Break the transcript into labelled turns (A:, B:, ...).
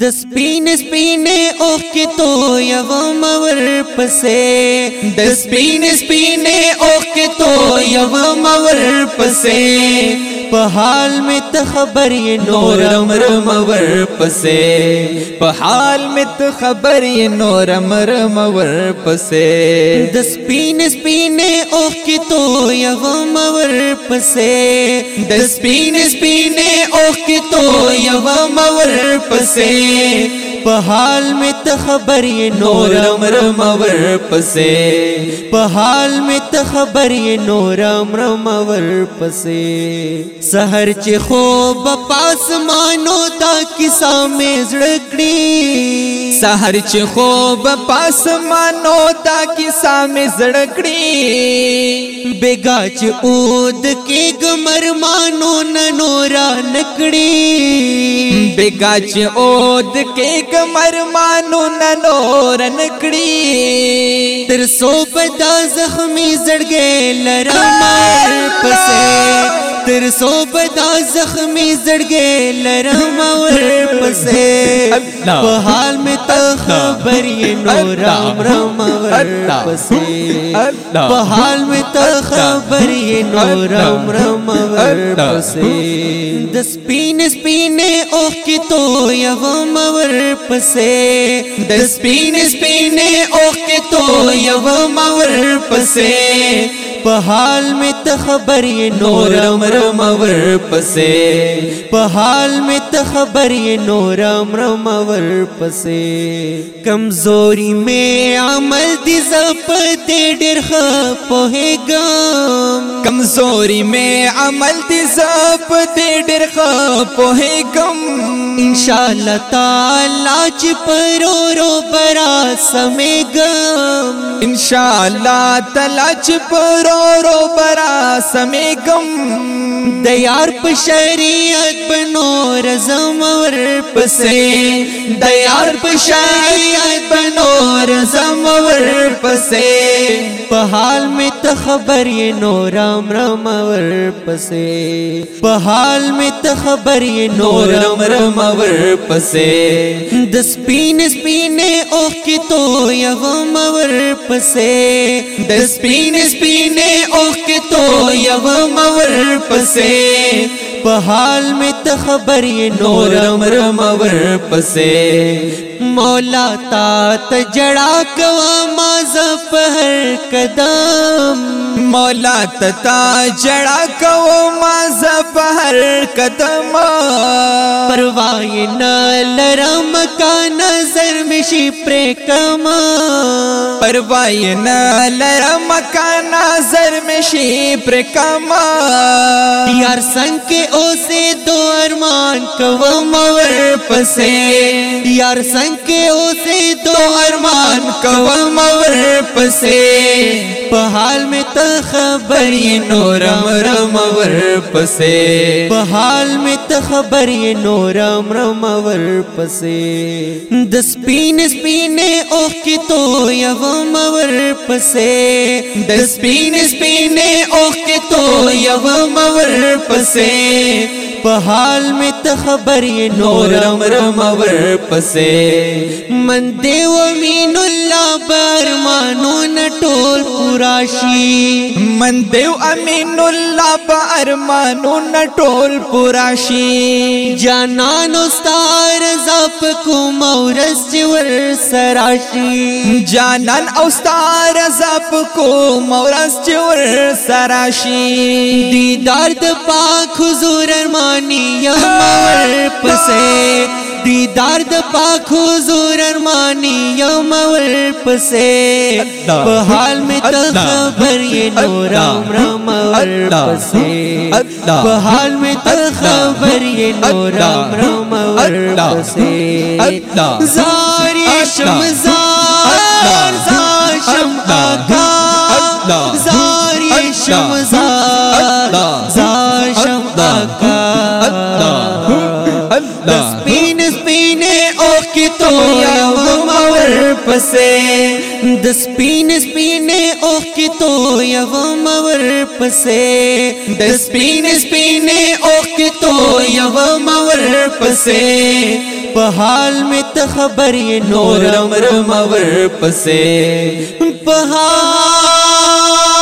A: د سپین اس پینے اوکے تو یو مور پسې د سپین اس پینے اوکے تو یو مور پسې په حال می ته خبرې نورم رم ور پسې په حال می ته خبرې نورم رم ور پسې د سپین سپین اوخ کی تو یغم ور پسې د سپین سپین اوخ کی تو یغم ور پسې په حال می ته خبرې نورم رم ور پسې په حال می ته خبرې نورم رم ور پسې سحر چې خوب پاسمانو تا کیسه مې زړکړي سحر چې خوب پاسمانو تا کیسه مې زړکړي بیگا چې اود کې ګمرمانو ننورا نکړي بیگا چې اود کې ګمرمانو ننورا نکړي تر سو پدا زخمي زړګې لرمه پسې تر سو بدا زخمی زړګې لرم ور پسې په حال می ته خبر یې نور رم ور پسې په حال می ته خبر یې نور رم ور پسې د سپین سپین اوخ کی تو یو مور پسې د سپین سپین اوخ کی تو یو مور پسې په حال می تخبرې نورم رم ور پسې په حال می تخبرې نورم رم ور پسې کمزوري می عمل دي زپت ډېر ښه په ګم کمزوري می عمل دي زپت ډېر ښه په ګم ان شاء الله تعالی چې پرورو برا سمېګم ان شاء الله تعالی چې پرورو برا دیار پا شریعت پا نور زمور پسے دیار پا شریعت پا نور زمور پسے په حال می ته خبرې نورم رم ور پسې په حال می ته خبرې نورم رم ور پسې د سپین سپین اوخ کی تو یغم ور پسې د سپین سپین اوخ کی تو یغم ور پسې په حال می ته خبرې نورم رم ور پسې مولا تا ته جڑا کوا ما زفر قدم مولا تتا جڑا کو ما ہر قدم پروائل رم کا نظر مشی پر وائنا نال رم کا نظر مشی شیپما یار سنکھ کے اسے دو ارمان کو مور پسے یار سنکھ کے اسے دو ارمان کو مور پسے په حال می ته خبرې نورم رم ور پسې په حال می ته خبرې نورم رم ور پسې د سپین سپین اوخ کی تو یو مور پسې د سپین سپین اوخ کی تو یو مور پسې په حال می ته خبرې نورم رم ور پسې من دی و مين الله برمانو نټو پوراشی من دیو امین الله په ارمانو نټول پوراشی جانان استار زپ کوم اورس ور سراشی جانان او استار زپ کوم اورس ور سراشی دیدار د پاک حضور ارمانی یم ور پسه دیدار د پاک حضور ارمانی داردور مانی یم سے مترین مو رام برم وا سے مبرین مو رام برم وا سے شمزا سا شمکا گا ساری شم زار زار شم شمکا الله سپین سپین او کی تو یم اور پسې د سپین سپین او کی تو یم اور پسې د سپین سپین او کی تو یم اور پسې په حال می ته خبرې نور امر مور پسې په حال